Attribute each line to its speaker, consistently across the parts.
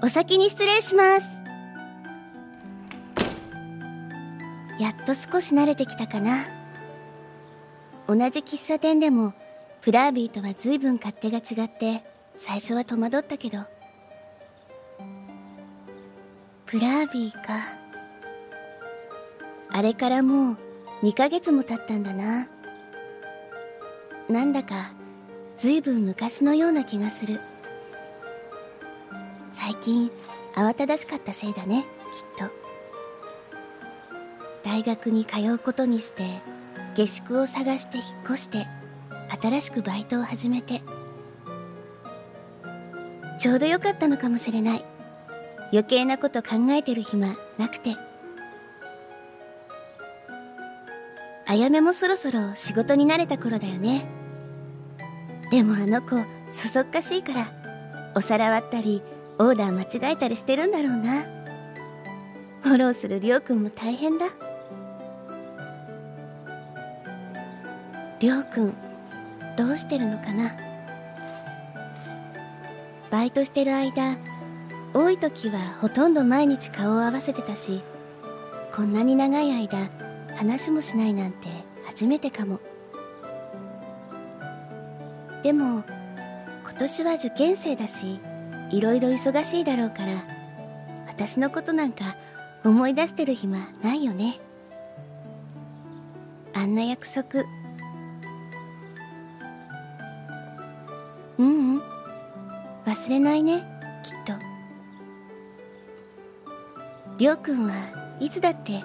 Speaker 1: お先に失礼します。やっと少し慣れてきたかな。同じ喫茶店でもプラービーとは随分勝手が違って最初は戸惑ったけど。プラービーか。あれからもう2ヶ月も経ったんだな。なんだか随分昔のような気がする。最近慌ただしかったせいだねきっと。大学に通うことにして下宿を探して引っ越して新しくバイトを始めて。ちょうどよかったのかもしれない。余計なこと考えてる暇なくて。あやめもそろそろ仕事に慣れた頃だよね。でもあの子そそっかしいからお皿割ったりオーダー間違えたりしてるんだろうな。フォローするりょうくんも大変だ。りょうくんどうしてるのかな。バイトしてる間多い時はほとんど毎日顔を合わせてたしこんなに長い間話もしないなんて初めてかも。でも今年は受験生だしいろいろ忙しいだろうから私のことなんか思い出してる暇ないよね。あんな約束。ううん。忘れないねきっと。りょうくんはいつだって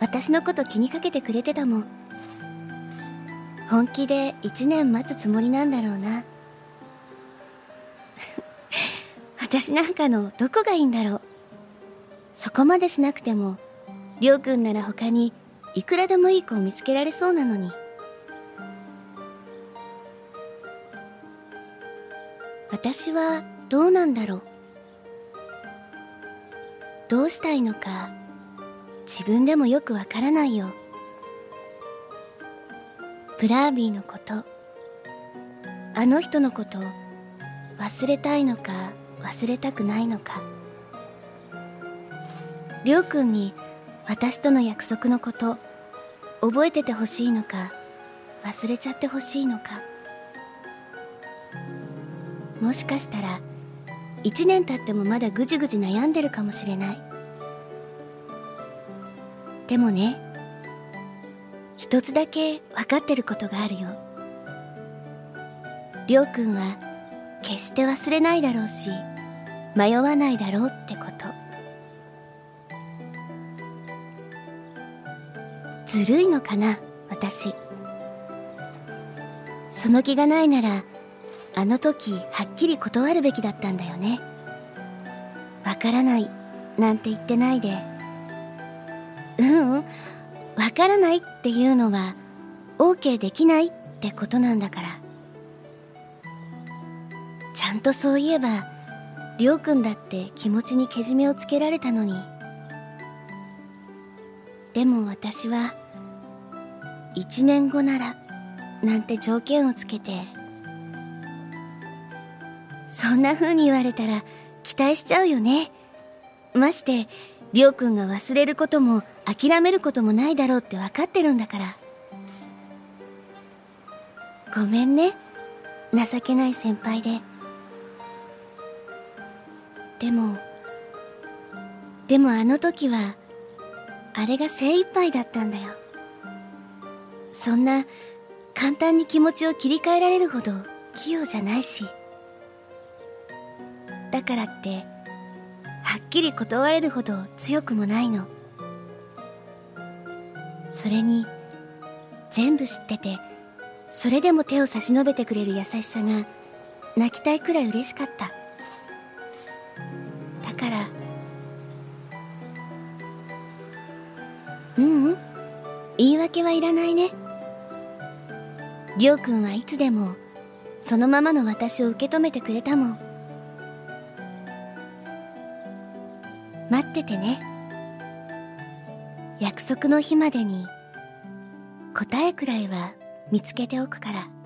Speaker 1: 私のこと気にかけてくれてたもん。本気で1年待つつもりなんだろうな。私なんかのどこがいいんだろう。そこまでしなくてもりょうくんなら他にいくらでもいい子を見つけられそうなのに。私はどうなんだろう。どうしたいのか自分でもよくわからないよ。プラービーのことあの人のこと忘れたいのか忘れたくないのか。りょうくんに私との約束のこと覚えててほしいのか忘れちゃってほしいのか。もしかしたら1年経ってもまだぐじぐじ悩んでるかもしれない。でもね一つだけ分かってることがあるよ。りょうくんは決して忘れないだろうし迷わないだろうってこと。ずるいのかな私。その気がないならあの時はっきり断るべきだったんだよね。わからないなんて言ってないで。ううん。わからないっていうのは OK できないってことなんだから。ちゃんとそういえばりょうくんだって気持ちにけじめをつけられたのに。でも私は1年後ならなんて条件をつけてそんな風に言われたら期待しちゃうよね。ましてりょうくんが忘れることも諦めることもないだろうって分かってるんだから。ごめんね。情けない先輩で。でもでもあの時はあれが精一杯だったんだよ。そんな簡単に気持ちを切り替えられるほど器用じゃないし。だからってはっきり断れるほど強くもないの。それに全部知っててそれでも手を差し伸べてくれる優しさが泣きたいくらい嬉しかった。ううん。言い訳はいらないね。りょうくんはいつでもそのままの私を受け止めてくれたもん。待っててね。約束の日までに答えくらいは見つけておくから。